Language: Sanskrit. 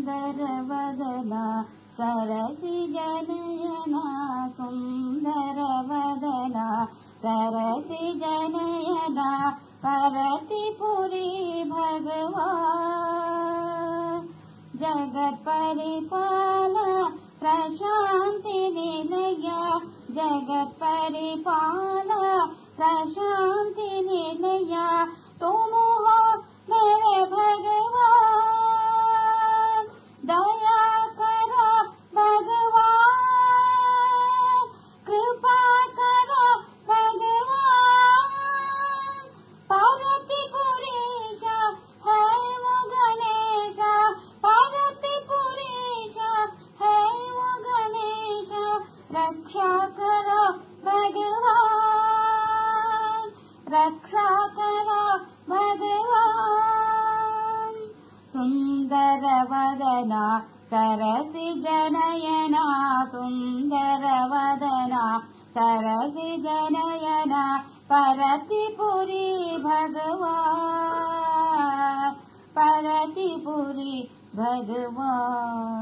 सुन्दरवदना सरसि जनयना सुन्दरवदना सरसि जनयना परति पुरी भगवा जगत्परिपाल प्रशान्ति निलय जगत्परिपाल प्रशान्ति रक्षा करो भगवान। रक्षा करो भगवान। सुन्दर वदना सरसि जनयना सुन्दर वदना सरसि जनयना परतिपुरी भगवान्। परतिपुरी भगवान्